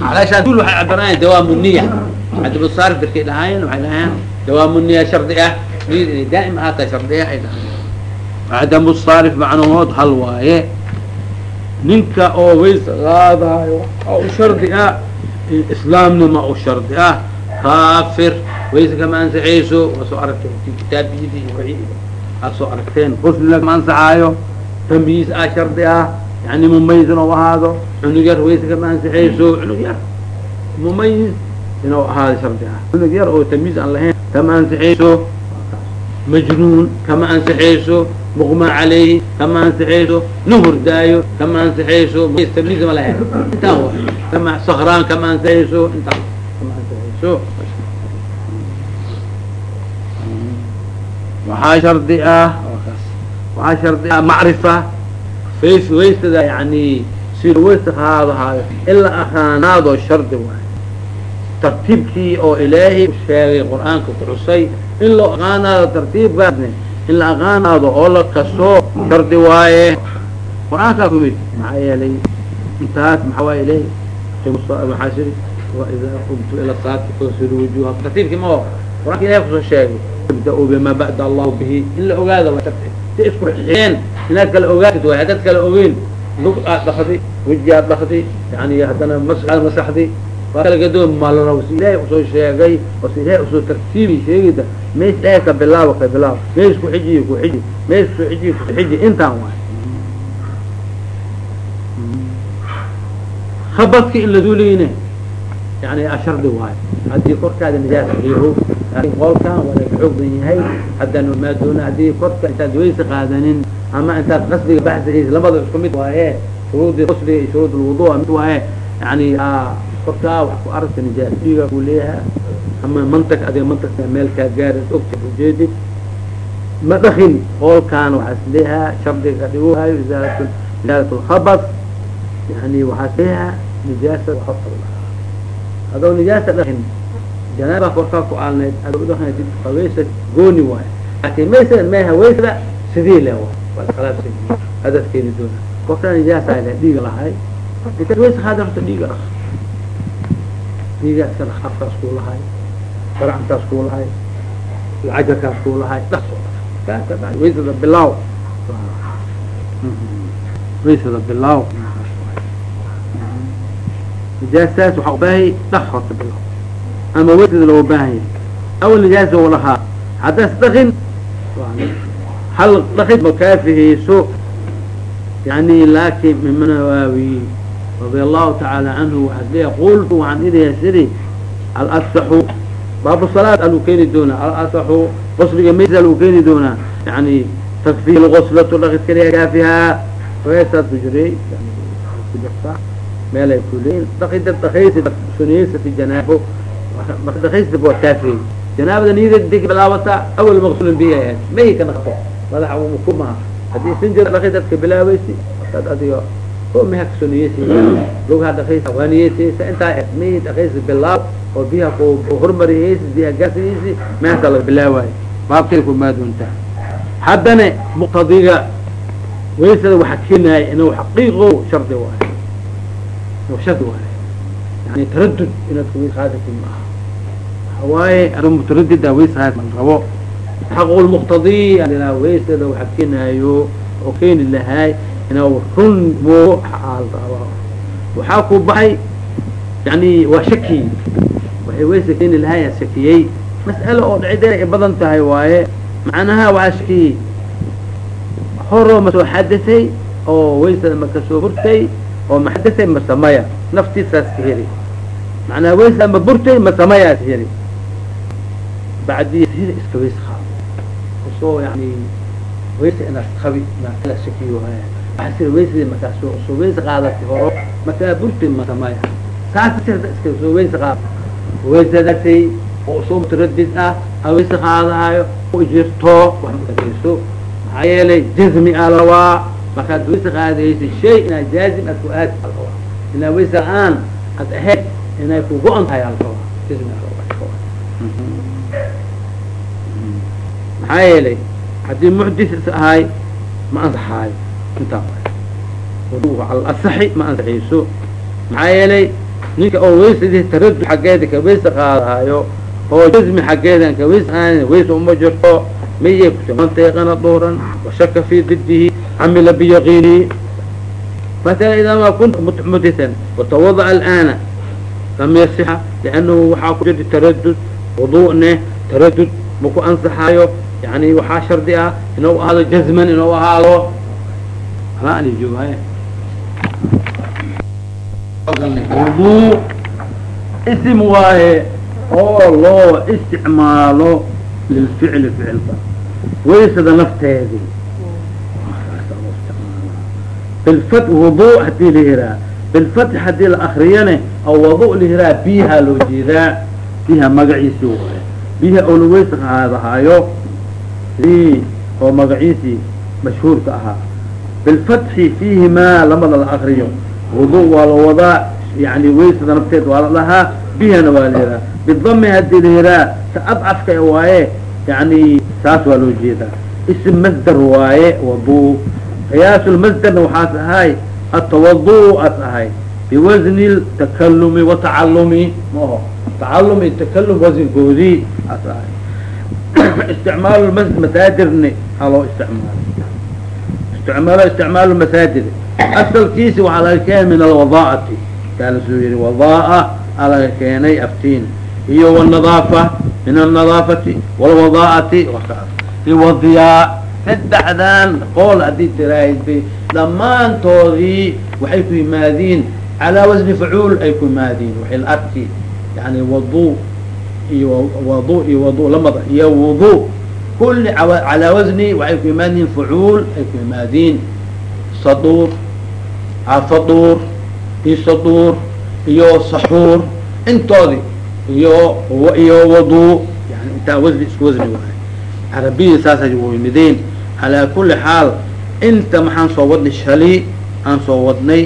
waxay cabiranayan dawaamu niya cabdibusaarif darkay dhahaayeen waxay dhahayan dawaamu niya shardi ah niyad inay daa'im ahaata shardi ah ay dhahayan cadamu saarif macnahood hal waaye ninka oo ways qaadayo oo u shardi ah islaamnima u shardi ah kaafir wayse kama ansaxayso waa soo aragteen ti kitaabiyadii iyo wixii aad soo aragteen qusliga kama ansaxaayo tamyiis ah shardi ah yani mumayiz inuu ahaado cunug yar wayse kama ansaxayso cunug yar mumayiz inuu ahaado shardi ah cunug yar oo tamyiiz aan lahayn kama ansaxayso majnuun kama ansaxayso muqma calayhi kama ansaxayso nin hordaayo kama ansaxayso tamyiiz ma lahayn intaan wa kama sakraan kama ansaxayso intaan kama ansaxayso waxaa shardi ah waxaa shardi ah macrifa fays waystada yani si waysta qaadahaayo ilaa aqaanaadoo shardi waayo tartiibkii oo ilaahay sheegay qur'aanka ku xusay in loo aqaanaado tartiibkaasne in la aqaanaado oo la ka soo shardi waaye. Qur'aankaa ku yimid maxaa yeelay intaas maxaa waay ilahay maxaa siri waidaa qumtu ila saati fasilu wujuha tartiibkii ma qur'aanka ilahay ku soo sheegay ibda-uu bima ba'da allahu bihi in la ogaada waa tartiib si isku xigeen inaad kala ogaatid waay haddaad kala ogeyn. Lug aad dhakdi weji aad dhakdi yani haddana mas aad masaxdi. Waa kala gadoon maalaraw si ilaahay u soo sheegay oo si u soo tartiibi sheegida mees ilaahay ka bilaabo ka bilaabo. Mees ku xijiyo ku xiji. Mees ku xijiyo ku xiji. Intaan waay. Habadka in la duuleyne yani ashardi waayo haddii korkaada nijaas laakin qolkan waa laga xoog badan yahay. Haddana maa doona haddii korka intaad waysa qaadanin ama intaad qasdiga baxsihiis labada isku mid waaye shuruudii qusliga iyo shuruud lwudu mid waaye yani korkaa wax ku aragta nijaas dhiiga ku leeyaha ama mantag adiga mantagka meel kaa gaaris ogta ujeedid ma dhakin qolkan waxaa is leeyahaa shardiga ka dhigohayo isaarat isaarat lkhabas yani waxaa is leeyahaa nijaasa adoo nijaasa dhakin janaaba korkaa ku aalneyd adoo udhakanaysid waysa gooni waayo laakin maysada meha waysada sidii le waay hadaad keeni doona. Korkaa nijaasa le dhiiga lahay. Intaad waysa qaada horta dhiiga dhaq dhiiga iska dhaq afkaas kuu lahay faracntaas kuu lahay cajarkaas kuu lahay. Dhaq waysada bilaaw. Waysada bilaaw nijaastaas waxaa ubaahay dhaq horta bilaaw ama waysada loo baahan yahay awal nijaasa u lahaa haddaas dhakin hal dhakid makaafihayso yani laakin mimanawaawi radia allahu tacaala canhu waxaad leeya qultu waxaan idaya siri alasaxu baabu salaad aluu keeni doonaa alasaxu qosliga maysa aluu keeni doonaa yani takfihi lgoslatu dhakid kaliya kaafihaa weesaad ku jiray meelay ku leeyiin dhakida dhakaysi sunaysati janaabo dhakaysi waa kaafiyey janaabada niyada deg awal maqsulin bihi ahayd mahi ka dhaqto madaxa ku maha haddii dhakay dadka bilaabaysi markaad adiga oo meha ka soo niyeysa lugha dhakaysa waa niyeysaysa intaa eg mahi dhakaysi bilaab oo biyaha ku hormariyeysi biyaha gaasiyeysi mehasaa laga bilaawaayo baabkay ku maadoontaa haddana muqtadiga waysada waxa keenaaya inuu xaqiiqo shardi waayo inuu shardi waayo yani taradud inaad kuwi qaadatin maaha waaye adoo mutaradida waysahaas man rabo xaqulmuqtadi ilaa waysada waxa keenaayo oo keeni lahaay inuu run moo xaal rabo waxaa ku baxay yani waa shaki waxay waysa keeni lahaay shakiyey mas'alo oo dhacideena ay badan tahay waaye macnaha waxaa shakiyey horo ma soo xadatay oo waysada ma ka soo burtay oo ma xadatay ma samaya? Naftiisaas ka heli. Macnaha waysada ma burtay ma samayaas heli. Bacdiya sida iska ways qaado u soo yani waysa inaad qabi maala shakiyo haya waxaa sida waysadii markaa soo soo ways qaadatay horo markaa burtay ma samaya. Saas sirda iska soo ways qaado waysadatay oo soo mutaradid ah a waysa qaadahayo jirto wax makadayso maxaa yeelay jazmi aa lawaa markaad waysa qaadaysa shay inaad jaazim aad ku aadi aa lawaa inaa waysa aan aad ahayd inay ku go-an tahay lawaa maxaa yeelay haddii muxdis is ahay ma ansaxaayo intaa asaxi ma ansaxayso. Maxaa yeelay ninka oo waysadii taradud xaggeeda ka waysa qaadahayo oo jazmi xaggeedan ka waysa aan waysa uma jirto miyay kumanteeqana duuran washaka fi didihi camila biyaqiinihi مثلا إذا ما كنت محدثا وتوضأ الآن لم يصح لأنه وحا كجد تردد وضوءنا تردد مكو أنصحايو يعني وحا شردئة إنه هذا جزما إنه هذا ما أني جوا هاي وضوء اسم واهي oo loo isticmaalo lilficli ficilka waysada nafteedii bilfat wudu haddii la yiraa bilfatx haddii la akriyane oo wadu la yiraa biyaha loo jeedaa biyaha magaciisii waay biyaha oo laweysa qaadahaayo i oo magaciisii mashhuurka ahaa bilfatxi fiihimaa lamada la akriyo wudu waa la wadaa yani weysada nafteed waa la dhahaa biyahana waa la yiraa bidami haddii la yiraa ta adcafka waaye yani saas waa loo jeedaa ism masdar waaye wadu qiyaas masderna waxaas ahay atawadu as ahay biwasni takalumi watacalumi maho tacalum iyo takalum wasngoodii as ahay isticmaal masaadirni aa loo isticmaal isticmaalo isticmaal masaadir asalkiisi waxaa laga keenay min alwadaati kaa yihi wadaa a laga keenay aftiin iyo wanadaafa min anadaafati walwadaati wakaas iyo wadiyaa saddexdan qool haddii tiraahday dhammaantoodii waxay ku yimaadiin calaa wasni facuul ay ku yimaadiin waxay arki yani wadu iyo wadu iyo wadu lamada iyo wudu. Kulli calaa wasni waxay ku yimaadiin facuul ay ku yimaadiin saduur afaduur iyo saduur iyo saxuur intoodi iyo iyo wadu yani intaa wasni isku wasni waay. Carabiya saasay u yimideen calaa kuli xaal inta maxaan soo wadnay shali aan soo wadnay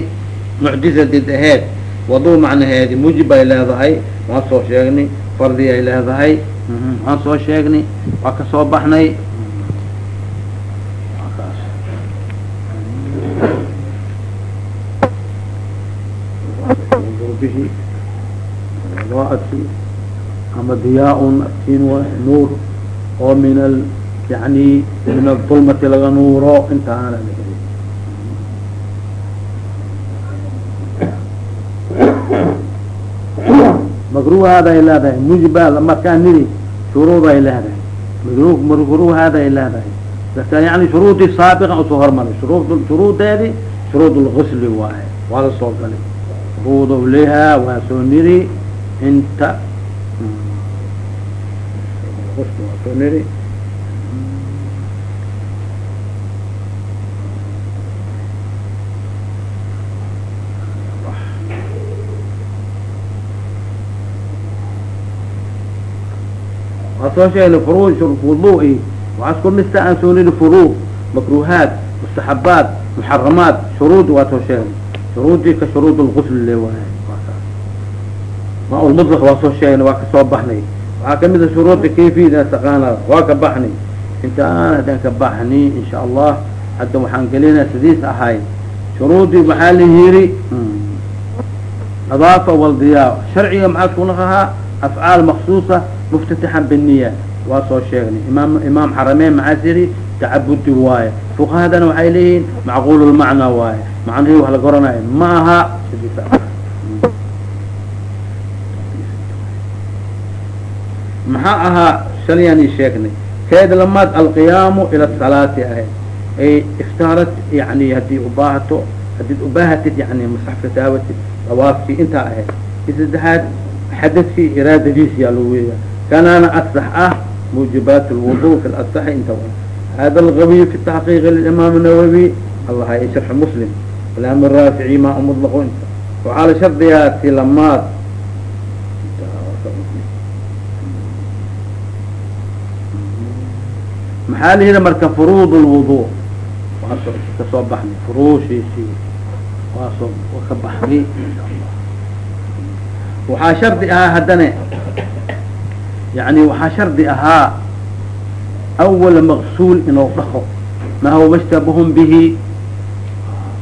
mucjizadid aheed wadu macnaheedi mujib ay leedahay waan soo sheegnay fardi ay leedahay waan soo sheegnay waa ka soo baxnay wadaati ama diyaa-un aftiin wa nuur oo min yani min adulmati laga nuuro intaana makruhaada ay leedahay mujiba markaan nidi shuruud ay leedahay makru makruhaada ay leedahay marka yani shuruudii saabiqa u soo hormaray shurud shuruudeedi shuruud lgusli waaye waa la soo galay shuruud lihaa waa soo niri inta soo niri waa soo sheegnay furu wudu'i waxaa isku dhista aan soo niri furu makruhaat mustaxabaat muxaramaat shuruud waa soo sheegnay shuruudii ka shuruud lgusl le waay ma lmudlaq waa soo sheegnay waa ka soo baxnay waxaa ka mid a shuruudda kayfiyada taqaana waa ka baxnay inta aan haddaan ka baxni insha allah hadda waxaan gelinaa sidiis ahay shuruudii maxaa la yiri nadaafa waldiyaa sharciga maxaa isku naqahaa afcaal maksuusa muftataxan biniya waa soo sheegnay imaam imaam xarameyn maxaas yidhi tacabudi waaye fuqahadana waxay leeyihiin macquul lmacnaa waaye macnihii wax la goranayo ma aha maxaa ahaa shalayaan ii sheegnay keed lamaad alqiyaamu ila salaati ahayd ay iftaarat yani haddii ubaahato haddiid ubaahatid yani masaxka taawatid dawaafkii intaa ahayd i saddexaad xadadkii iraadadiisi yaa lagu weeya kanaana asax ah muujibaat lwudu fi lasaxi inta hada algabiy fi taxqiiq limaam nawawi allah ay sharxi muslim kalaam raafici ma mudlaqo inta waxaa la shardiyaa ti lamaad maxaa la yihi marka furuud lwudu waa ka soo baxnay furuushiisii waa ka baxnay waxaa shardi ahaa haddana yani waxaa shardi ahaa awala maqsuul inuu dhaqo. Ma huwa mashtabahun bihi?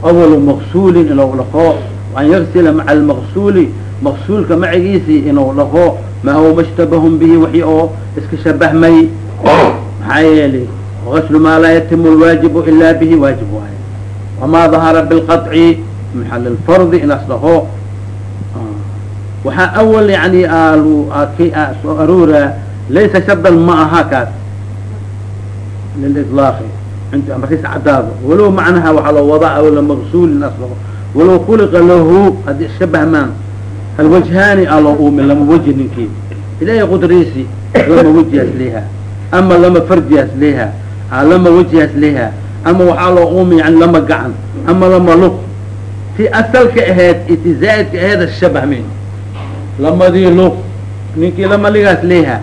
Awalu maqsuulin inuu dhaqo. An yagsila maca almaqsuuli maqsuulka macigiisii inuu dhaho ma huwa mashtabahun bihi? Wixii oo iska shabahmay. Maxaa yeelay gaslu maa laa yatimu lwaajibu ilaa bihi waajib waaye wamaa dahara bilqaطci maxal lfardi inaas dhaho waxaa awal yani soo aroora laysa shardan ma aha kaas. Liliطlaaqi markiis cadaado walow macnaha waxaa loo wadaa awla maqsuulin as dhaho walow khuliqa lahu haddii shabahmaan alwajhaani aa loo uumin lama weji ninkii. Ilahay qudraysi lama wejihaas leeha ama lama farjihaas leeha lama wejihaas leeha ama waxaa loo uumi yani lama gacan. Ama lama lug ti asalka ahayd iyo ti zaa'idka ahayd shabahmin lamadii lug ninkii lama ligaas leeha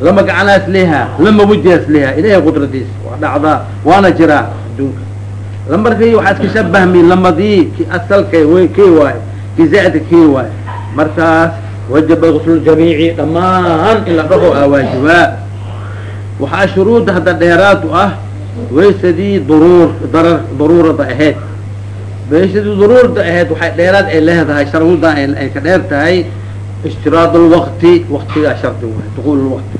lama gacanaas leeha lama wejihaas leeha ilahay qudradiis waa dhacdaa waana jiraa adduunka lamarkii waxaa iska shabahmi lamadii ki asalka kii waayo ki zaa'idka kii waayo markaas wajaba guslljamiici dhammaan in la dhaho a waajibaa waxaa shuruudda hadda dheeraad u ah. Waysadii duruur darar daruurada ahayd waysadii duruurda ahayd waxay dheeraad ay leedahay sharuudda ay ka dheer tahay ishtiraad lwaqti waktigaa shardi waay dukuul lwaqti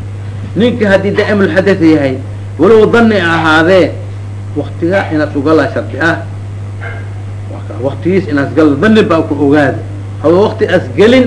ninka haddii daa'im lxadath yahay walow dani ahaadee waktiga inaad ugalaa shardi ah waktigiis inaas gal dani baa ku ogaada haba wakti as gelin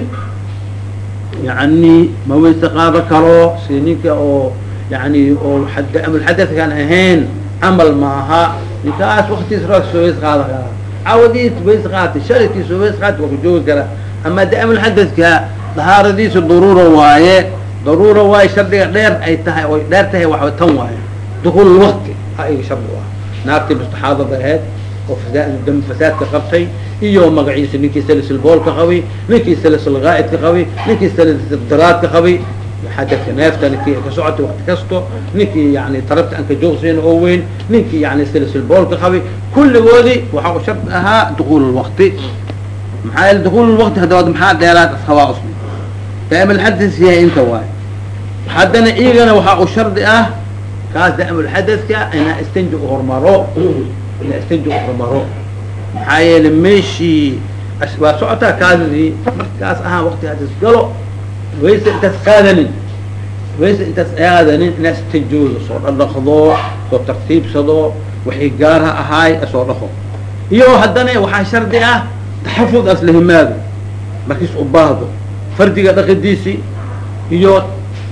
yani ma wayse qaado karo si ninka oo yani oo amulxadadkaan ahayn camal maaha ninkaas waktiis roog soo ways qaada karaa cawadiis ways qaatay sharkiis ways qaatay waa ku joogi karaa ama daamulxadadka dahaaradiisa daruura waaye daruura waaye shardiga dheer ay tahay oy dheer tahay waxa tan waaye. Dukuul lwakti a iga shardi u ah naagtii mustaxaadada ahayd oo dam fasaadka qabtay iyo magaciisa ninkii salisilboolka qabay ninkii salisilgaa'idka qabay ninkii salisdiraadka qabay xadadka neefta ninkii ka socotay wakti kasto ninkii yani tarabta aan ka joogsayn oo weyn ninkii yani salisilboolka qabay kulligoodii waxa u shard ahaa dukuul lwakti maxaa yaele dukuul lwakti haddaad maxaa dheeraad ashabaa usmi daa'imulxadis yahay inta waayo haddana iyagana waxaa u shardi ah kaas daa'imulxadadka inaa istanji u hormaro inaa istanji u hormaro maxaa yeele meeshii waa socotaa kaadidii markaas ahaa waktigaas isgalo wayse intaas qaadanin wayse intaas aadanin inaa istanjoodo soo dhadhaqdo soo tartiibsado waxay gaarha ahaay soo dhaqo iyo haddana waxaa shardi ah taxafud as markiis u baahdo fardiga dhaqidiisii iyo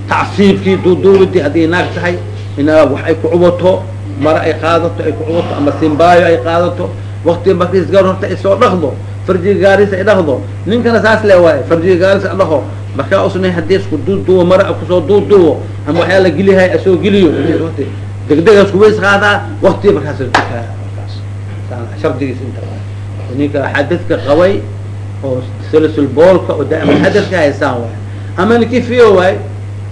tacsiibkii duuduubidii haddii naag tahay inaa wax ay ku cubato mara ay qaadato ay ku cubato ama simbaayo ay qaadato wakti markiis gaar horta ay soo dhaqdo farjiga gaariis ay dhaqdo ninkana saas le waaye farjiga gaaris a dhaho markaa usna haddii isku duuduubo mara ku soo duuduubo ama waxyaa la geliyahay asoo geliyo. Degdega isku ways qaadaa wakti markaas dukaa markaas. Shardigiis inta ninka xadadka qabay oo salisul boolka oo daa'ima xadadka haysaan waay. Ama ninkii fiyo waay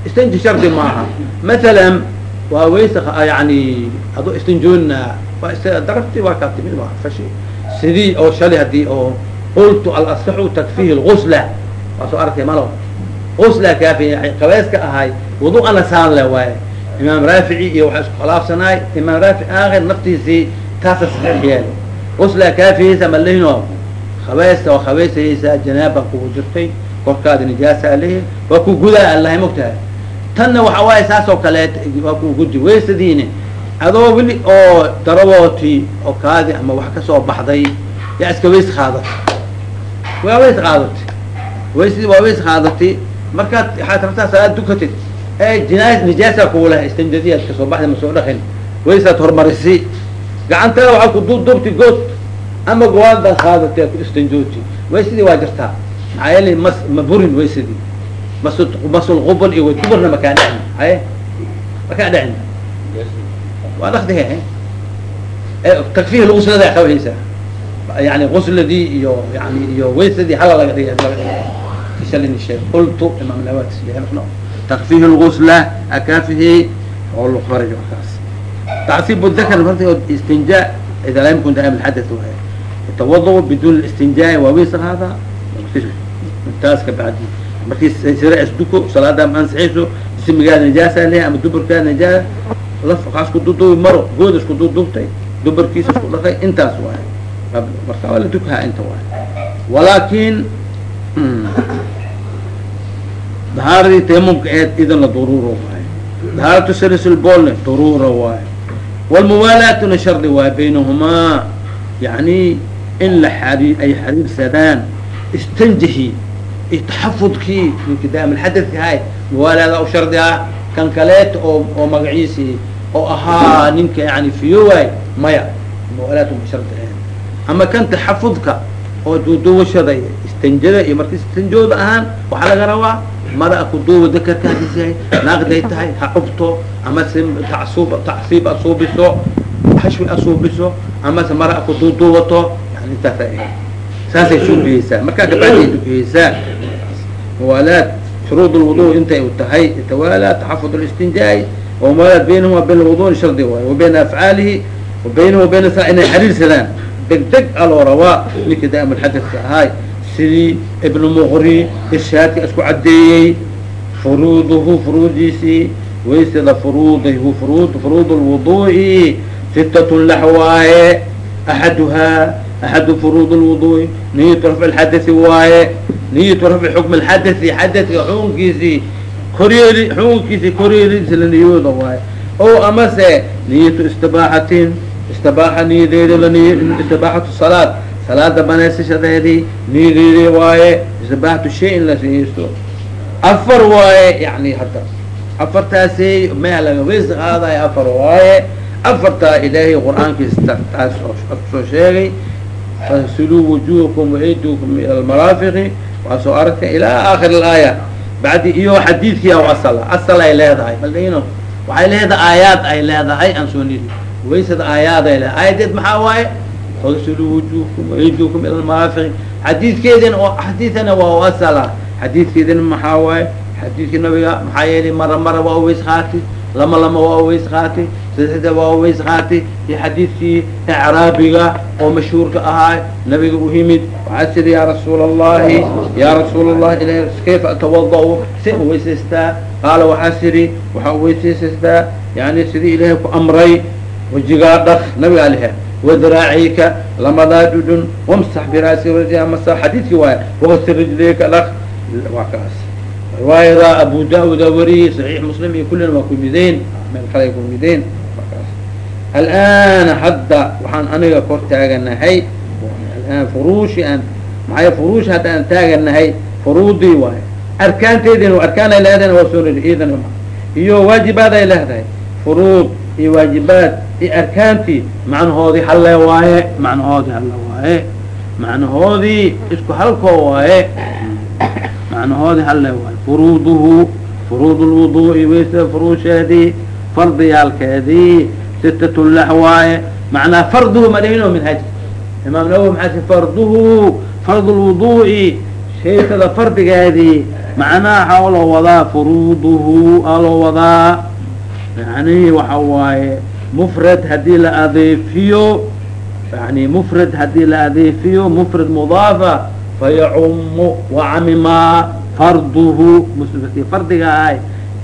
istanji shardi maaha. Mathalan waa waysa yani adoo istanjoona waa is darabti waa kaa timid waa fashi. Sidii oo shalay haddii oo qultu alasaxu takfihi lgusla waa soo arkay malo gusla kaafi qabayska ahay wudu ana saan le waaye imaam raafici iyo waxaa isku khilaafsanaay imaam raafic aakhir naftiisii taasa saxiix yeelay gusla kaafiyeysa ma lehino khabaysta oo khabaysayeysaa janaaba kugu jirtay korkaada nijaasa lehi waa ku gudaa allahay mogtahay tanna waxa waaye saas oo kaleet waa ku gudi waysadiine adoo weli oo darabooti oo kaadi ama wax ka soo baxday yaa iska ways qaadatay waa ways qaadatay waysadii waa ways qaadatay markaad waxaad rabtaa salaad dukatid ee jina nijaasa kuulaha istanjadiyaad ka soo baxday ma soo dhaqin waysaad horumarisi gacantada waxaa ku duubduubti good ama gowaad baad qaadatay ku istanjooti waysadii waa jirtaa. Maxaa yeele mas ma burin waysadii mas masulqubl iyo duburna makaa dhecin haye makaa dhecin waa dhakdihe takfiih lguslada qabaysaa yani gusladii iyo yani iyo waysadii hala laga dhigay laga dhigay. Shalini sheeg qultu imaam nawakis takfiih lgusla akaafihi oo luqarij kaas tacsiib dakr marta istinjaa ida lam yakun daa'im alxadath waay tawadu bidun istinjaa waa waysa hada taas ka bacdi markii sira isduko salaada ma ansaxayso jismigaada nijaasa leha ama duburkaada nijaasa laf waxaa isku duduubi maro gooda isku duduubtay duburkiisa isku dhaqay intaas waay marka waa la dukahaa inta waay walaakin dahaaradii tayamumka eed idana daruura waaye dahaaratu salisulboolne daruura waaye walmuwaalaatuna shardi waaye baynahumaa yani in la ay xariirsadaan istanjahi iyo taxafudkii ninki daamilxadadka hay muwaalaada u shardi ah kan kaleeta oo oo magaciisii oo ahaa ninka yani fiyowaay maya muwaalaat ma shardi ahayn ama kan taxafudka oo duuduwashada istanjada iyo marka istanjooda ahaan waxaa laga rabaa mara kuduuba dakarka hadis yahay naaqday tahay ha cubto ama se tacsuub tacsiib asuubiso xashwi asuubiso ama se mara kuduuduubato yani intaasa saasay suubiyeysaa markaa kabacday dukiyeysaa muwaalaad shuruud lwudu intay u tahay. Tawaalaa taxafud listinjaa'i wamuwaalaad baynahuma bayn lwudu shardi. Waayo wa bayna afcaalihi wa baynahu wa bayna inay xariirsadaan deg deg aloo rabaa ninkii daa'im xadadka ahaay sidii ibnu muqri irshaadka isku caddeeyey. Furuuduhu furuudiisii. Waysada furuudihu furuud furuud lwudu'i sitatun lax waaye axaduhaa axadu furuud lwudu'i niyatu rafci lxadai waaye niyatu rafci xukm lxadai xadadka xukunkiisii koryeeli xukunkiisii koryeelidiisa la niyooda waaye o amase niyatu istibaaxatin istibaaxa niyadeedi laniy istibaaxatu salaad salaada banaysashadeedii niyadeedi waaye istibaaxatu shay in la niyeysto afar waaye yani hadda afartaasi mea laga weys qaadayo afar waaye afartaa ilaahay qur'aankiisa taas soo sheegay fasiluu wujuhakum waaydikum ila almaraafiqi waa soo ilaa aakhir alaaya bacdi iyo xadiidkii aw asala asal ay leedahay baldino waxay leedahay aayaad ay leedahay aan soo niri waysada aayaad ay leedahay aayadeed maxaa waaye fasiluu wujuhakum waaydikum ila almaraafiqi xadiidkeedina xadiidana waa asala xadiidkeedina maxaa waaye xadiidkii nabiga maxaa yeelay mara mara waa uweys qaati lama lama waa uweys qaati sadexda waa uweys qaati iyo xadiidkii icraabiga oo mashhuurka ahaa nabiga u yimid waxaa tiri yaa rasuul allahi yaa rasuul allahi il kayfa atawada- si uweysaystaa qaala waxaa tiri waxaa uweysaysastaa yani sidii ilaahay ku amray wajigaa dhaq nabigaa lehe wadraacika lamadaa dhudhun wamsax biraasi wajha masa. Xadiidkii waaya waqsi rijlayka dhaq. Waa kaas riwaayada abu da'uda wariyey saxiix muslim iyo kullina waa kumideen meel kale ay kumideen markaas. Alana hadda waxaan aniga kor taaganahay. Alaan furuushi aan maxay furuush hadda aan taaganahay? Furuudii waaye. Arkaanteedina arkaan ay waa soo niri iidana iyo waajibaad ay leedahay. Furuud iyo waajibaad iyo arkaantii macnahoodii halle waaye macnahoodii halle waaye macnahoodii isku halkoo waaye macnahoodi halle waay furuuduhu furuud lwudu'i waysada furuusheedii fardiyaalkeedii sitatun lax waaye macnaa farduhu madahino minhaj. Imaam nawowi maxaa farduhu fard lwudu'i shaysada fardigeedii macnaha waxaa loo wadaa furuuduhu aa loo wadaa yani waxa waaye mufrad haddii la adeefiyo yani mufrad haddii la adeefiyo mufrad mudaafa fayacumu wacamimaa farduhu muslimkii fardiga ahay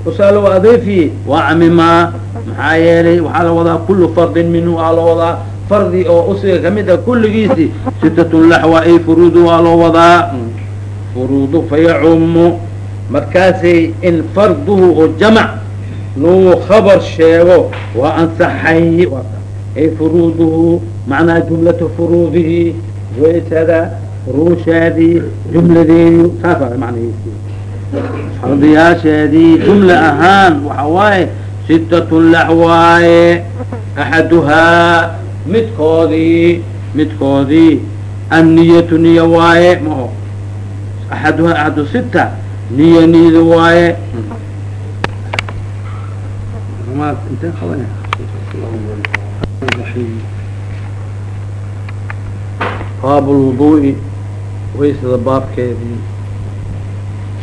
usaa loo adeefiye wacamimaa maxaa yeelay waxaa la wadaa kulu fardin minhu aa loo wadaa fardi oo usiga ka mid a kulligiisi sitatun laxwa ay furuudu waa loo wadaa furuudu fayacumu markaasay in farduhu oo jamac luu khabar sheego waa ansaxay ay furuuduhu macnaa jumlatu furuudihi waysada furuusheedii jumladeedi saas waa macnahiisi fardiyaasheedii jumla ahaan waxa waaye sitatun lax waaye axaduhaa midkoodii midkoodii anniyatu niya waaye maho axaduhaa axadu sita niya niyada waaye baab lwudu'i waysada baabkeedii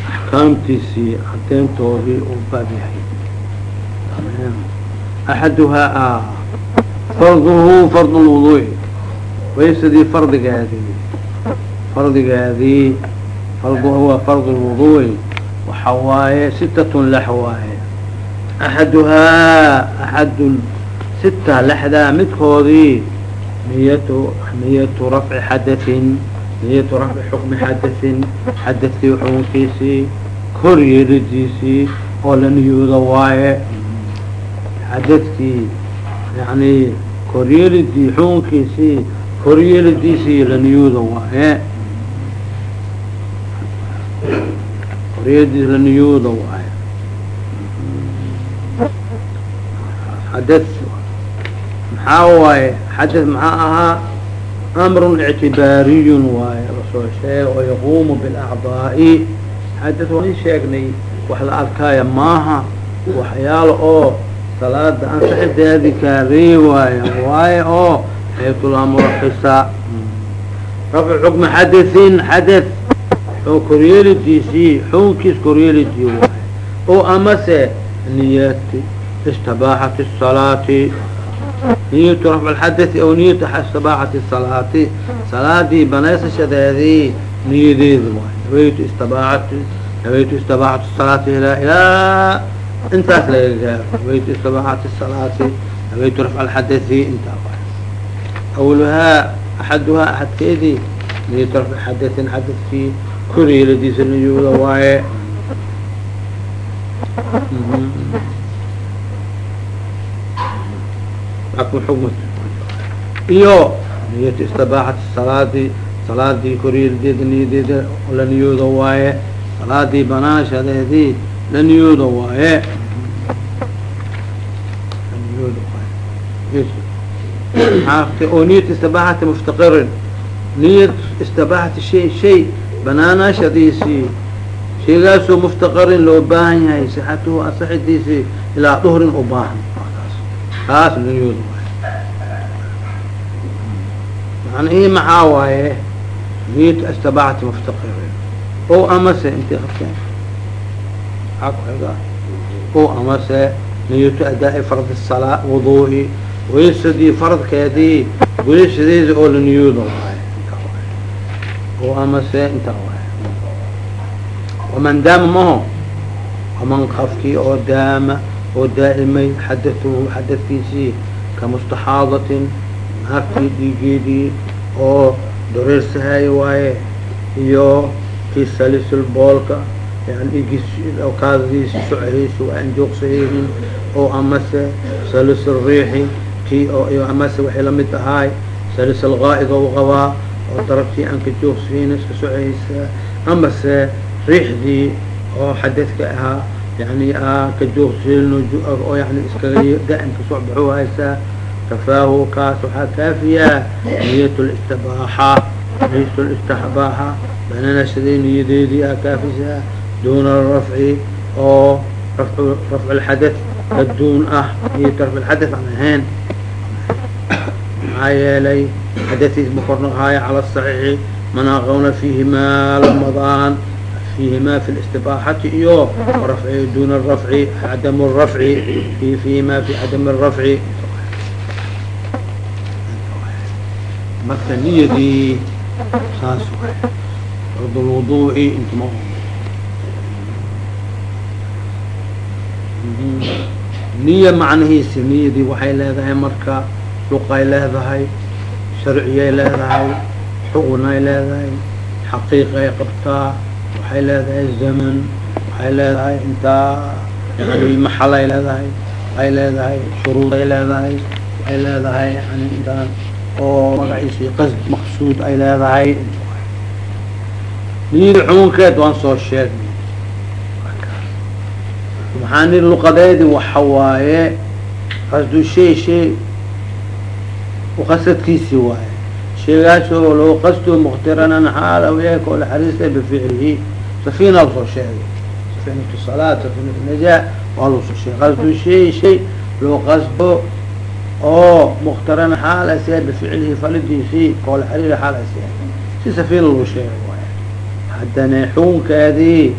axkaamtiisii cadeyntoodii uu baab yahay. Axaduhaa farduhu fard lwudu'i waysadii fardigeedii fardigeedii farduhu waa fard lwudu'i waxa waaye sitatun lax waaye. Axaduhaa axad sita lexdaa midkoodii niyatu rafci xadain niyatu rafci xukmi xadain xadadkii xukunkiisii kor yeelidiisii oo la niyooda waaye. Xadadkii yani koryeelidii xukunkiisii koryeelidiisii la niyooda waaye. Koryeelidiis la niyooda waaye. Xadad maxaa waaye xadad maxaa ahaa? Amrun ictibaariyun waaye la soo sheega oo yaquumu bilacdaa'i xadad waan sheegnay wax la arkaya maaha waxyaalo oo salaada ansaxideedi kaaree waaye waaye oo xaytulamurafisa rafcu xukmi xadain xadad oo koryeelidiisii xukunkiis koryeelidii waaye. Oo amase niyati istibaaxati salaati rafc alxadai aw niyatu istibaaxati salaati salaadii banaysashadeedii niyadeedi waaye nawaytu istibaaxati nawaytu istibaaxatu salaati ilaa intaas laga gaaro istibaaxati salaati nawaytu rafc alxadai intaa waaye awluhaa axaduhaa axadkeedii niyatu rafc xadain xadadkii koryeeladiisa niyooda waaye iyo niyatu istibaaxati salaadii salaadii koryeelideeda niyadeeda waaye salaadii banaashadeedii la niyooda waaye oo niyat istibaaxati muftaqirin niyat istibaaxati shay shay banaanaashadiisii shaygaasoo muftaqarin loo baahan yahay sixatuhu asaxidiisii ilaa duhrin u baahan taas waaye macnihii maxaa waaye niyat istibaaxati muftaqirin o amase intay qabteen. Maxaa ku xiga? O amase niyatu adaa'i fardi salaa wuduu'i. Waysadii faradkeedii gudashadeeda oo la niyooda waaye o amase intaa waaye. Waman daama maho waman qafkii oo daama oo daa'imay xadatuhu xadadkiisii ka mustaxaadatin naagtii dhiigeedii oo dareersahay waaye iyo kii salisul boolka yani igis kaadadiisi socehaysa waa an joogsahaynin oo amase salisul kii oo amase waxay la mid ahaay salisul qaa'id ou qabaa oo darabtii aan ka joogsahaynin iska socehaysa amase riixdii oo xadadka ahaa yani ka joogsahelno oo yani iskaga daa'im ka soo baxo haysaa kafaahu kaas waxaa kaafiyaa niyat listibaaxa niyat listibaaxa bananashaday niyadeedii aa kaafisaa duuna rafci oo rafcu lxadad kaduun ah niyat rafc lxadad aan ahayn maxaa yeelay xadadiis ma kornohaaya cala saxiixi manaaqawna fiihimaa lamadaan فيهma في الاsتباحة iyo dun الرفع عdم الرفع فيهma في عdم الرفع marka نyadii saas rd الوضوع intma نية macnahiisi نyadii waxay leedahay marka luqay leedahay sharciyay leedahay xugunay leedahay xaqiiqay qabtaa waxay leedahay zaman waxay leedahay intaa yani maxalay leedahay waxay leedahay shuruuday leedahay waxay leedahay yani intaan oo magaciisi qasd maqsuud ay leedahay. Niyada xukunkeed waan soo sheegnay. Maxaa ni luqadeedi waxa waaye qasdu shay shay qasadkiisi waaye sheegaasoo loo qasto muktiranan xaala wayaka oo la bificlihi safina la soo sheegay safinatu salaat safinatu najaa waa la soo sheegay qasdu shay shay loo qasdo oo mukhtaran xaal asyaa bificlihi falidiisii koola xariira xaal asyaa si safiina lagu sheegay waay haddana xukunkeedii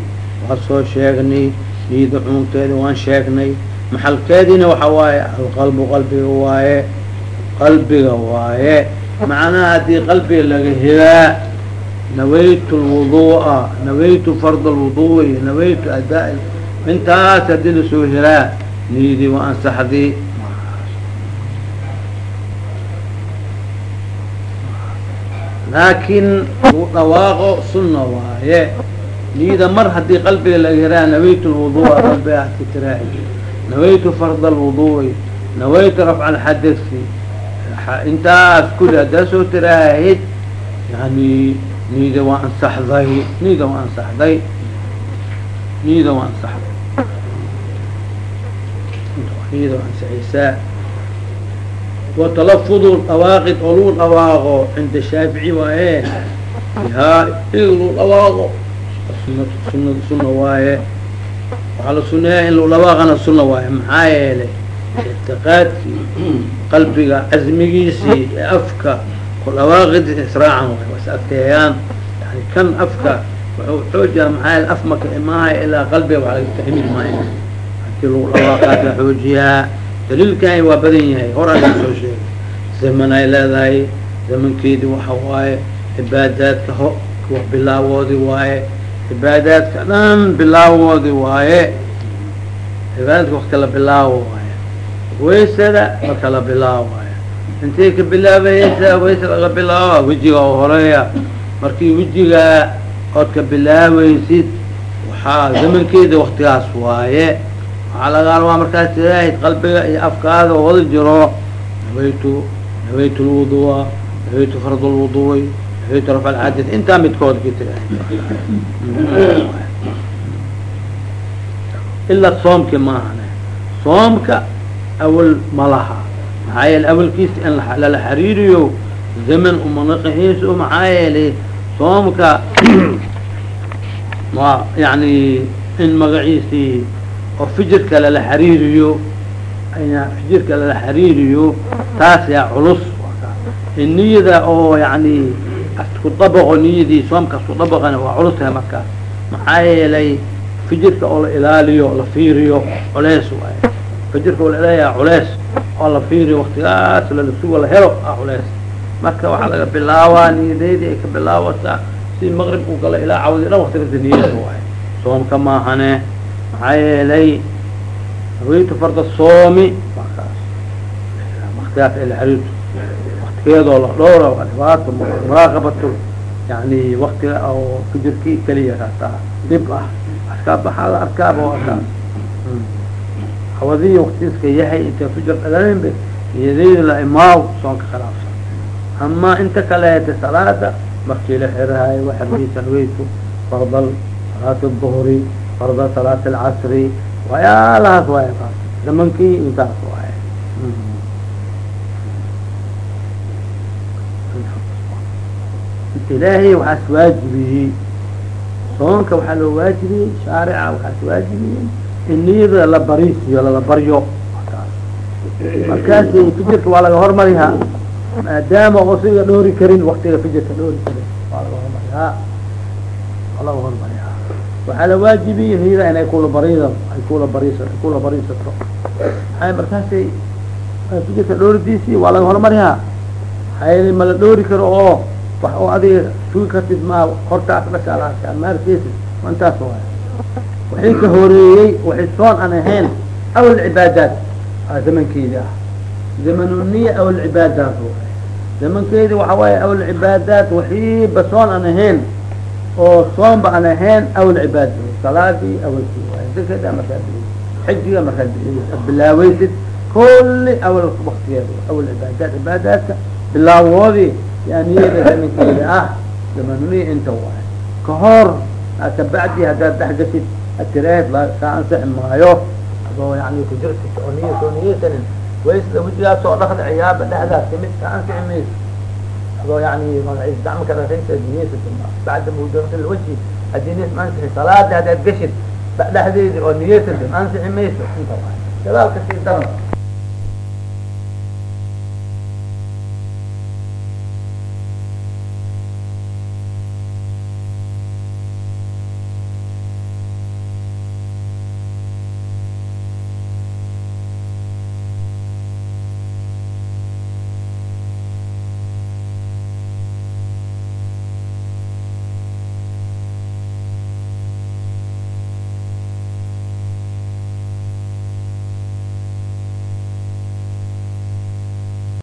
waan soo sheegnay niyada xukunkeedi waan sheegnay maxalkeediina waxa waaye alqalbu qalbiga waaye qalbiga waaye macnaha haddii qalbiga laga helaa nawaytu lwuduu'a nawaytu fard lwuduu'i nawaytu adaa intaas haddii la soo helaa niyadii waa ansaxdii laakiin dhawaaqo sunna waaye. Niyada mar haddii qalbiga laga yaraa nawaytu lwudua qalbiga adka tiraahi. Nawaytu farda alwudu'i nawaytu rafca alxadasi intaas kuli haddaa soo tiraahid yani niyada waa ansaxday niyada waa ansaxday niyada waa ansaxday. Niyada waa ansaxaysaa. Watalafudu dhawaaqid oo lagu dhawaaqo cinda shaafici waaye bihaa in lagu dhawaaqo suna suna waaye. Waxaa la suneeyaa in lagu dhawaaqana suna waaye maxaa yeelay ictiqaadkii qalbiga casmigiisii ee afka ku dhawaaqidi israacan waay was adkeeyaan yani kan afka wuxuu xoojiyaa maxaa af maka imaaha ilaa qalbiga wax laga fahmi maayo haddii lagu dhawaaqaad la xoojiyaa daliilkani waa badan yahay hor aan soo sheegay zaman ay leedahay zamankeedi waxa waaye cibaadaadka ho kuwa waaye cibaadaadka dhan bilaawoodi waaye cibaadaadka wakti la bilaawo waaye waysada marka la bilaawo waaye intay ka bilaabayeysa waysa laga bilaaba wejiga oo horreeya. Markii wejiga ood ka bilaabaysid waxaa zamankeeda waktigaas waaye. Waxaa laga rabaa markaas tiraahid qalbiga iyo afkaada wada jiro. Nawaytu nawaytu lwudua nawaytu fard lwudu'i nawaytu rafc alxadid intaa midkood ka tiraahid ilaa soomki maahane soomka awal malaha maxaa yeele awalkiisa in lala xariiriyo zaman umanaqahiisu maxaa yeelay soomka waa yani in magaciisii oo fijirka lala xariiriyo fijirka lala xariiriyo taas yaa culus in niyada oo yani asku dabaqo niyadii soomka asku dabaqana waa culus tahay markaas maxaa yeelay fijirka oo la ilaaliyo la fiiriyo culeys waay la ilaaliya culeys oo la fiiriyo waktigaas lalasugo la helo. A culeys marka waxaa laga bilaabaa niyadeydii ay ka bilaabataa si maqrib u gala ilaa cawdi dhan waktigasa niyada waay soomka maahane maxaa yeelay haweentu farda soomi. Markaas waktigaas ay la xariirto waktigeedoo la dhowra waa dhibaato yani waktiga oo fijirkii keliya kaataa dhib ah askaa baxaa la arkaaba waa kaas hawadiya waktiiska yahay intay ku jir dhagaynbe iyadayda la imaaw soonka khilaafsan amaa inta kaleeta salaada markii la xirahayo waxargeysan weytu farda salaat duhri farda salaat alcasri wayaalahaas waay taas zamankii intaas waay ilaahay waxaas waajibiyey soonka waxaa loo waajibiyey shaarica waxaas waajibiyey in niyada la bariisiyo lala baryo. Markaasi fijirka waa laga hormarihaa maadaama osiga dhoori karin waktiga fijirka dhoori karin waa laga hormarihaa waa laga hormarihaa waxaa la waajibiyey niyada inay kula barido ay kula bariso ay kula bariisato ay markaasay fijirka dhooridiisii waa laga hormarihaa hayli ma la dhoori karo oo wax oo adiga sugi kartid maa hortaas dhashaalaasha maarkeysid intaas waay waxay ka horeeyey waxay soon aan ahayn awal cibaadaat zamankeedi ah. Zamanuniya awal cibaadaat waay zamankeedi waxa waaye awal cibaadaat waxiiba soon aan ahayn oo soonba aan ahayn awal cibaada salaadii zakada markaad xijiga markaad bilaaweysid kulli awal waktigeeda awal cibaadaat cibaadaadka bilaawoodii yaa niyada zamankeeda ah. Zamanuniya inta waay ka hor kabacdi haddaad dhex atiraad kaa ansixi maayo yani ku jirta oo niya soo niyeysanin waysda wejigaas oo dhakda ciyaaba dhexdaas timid kaa ansixi mayso adoo yani magaciis gacmaka rarinta niyeysata bacda mujarad lwaji haddii niyas ma ansixi salaada haddaad gashid dhexdeedi oo niyeysata ma ansixi mayso inta waay gadaalka sii daran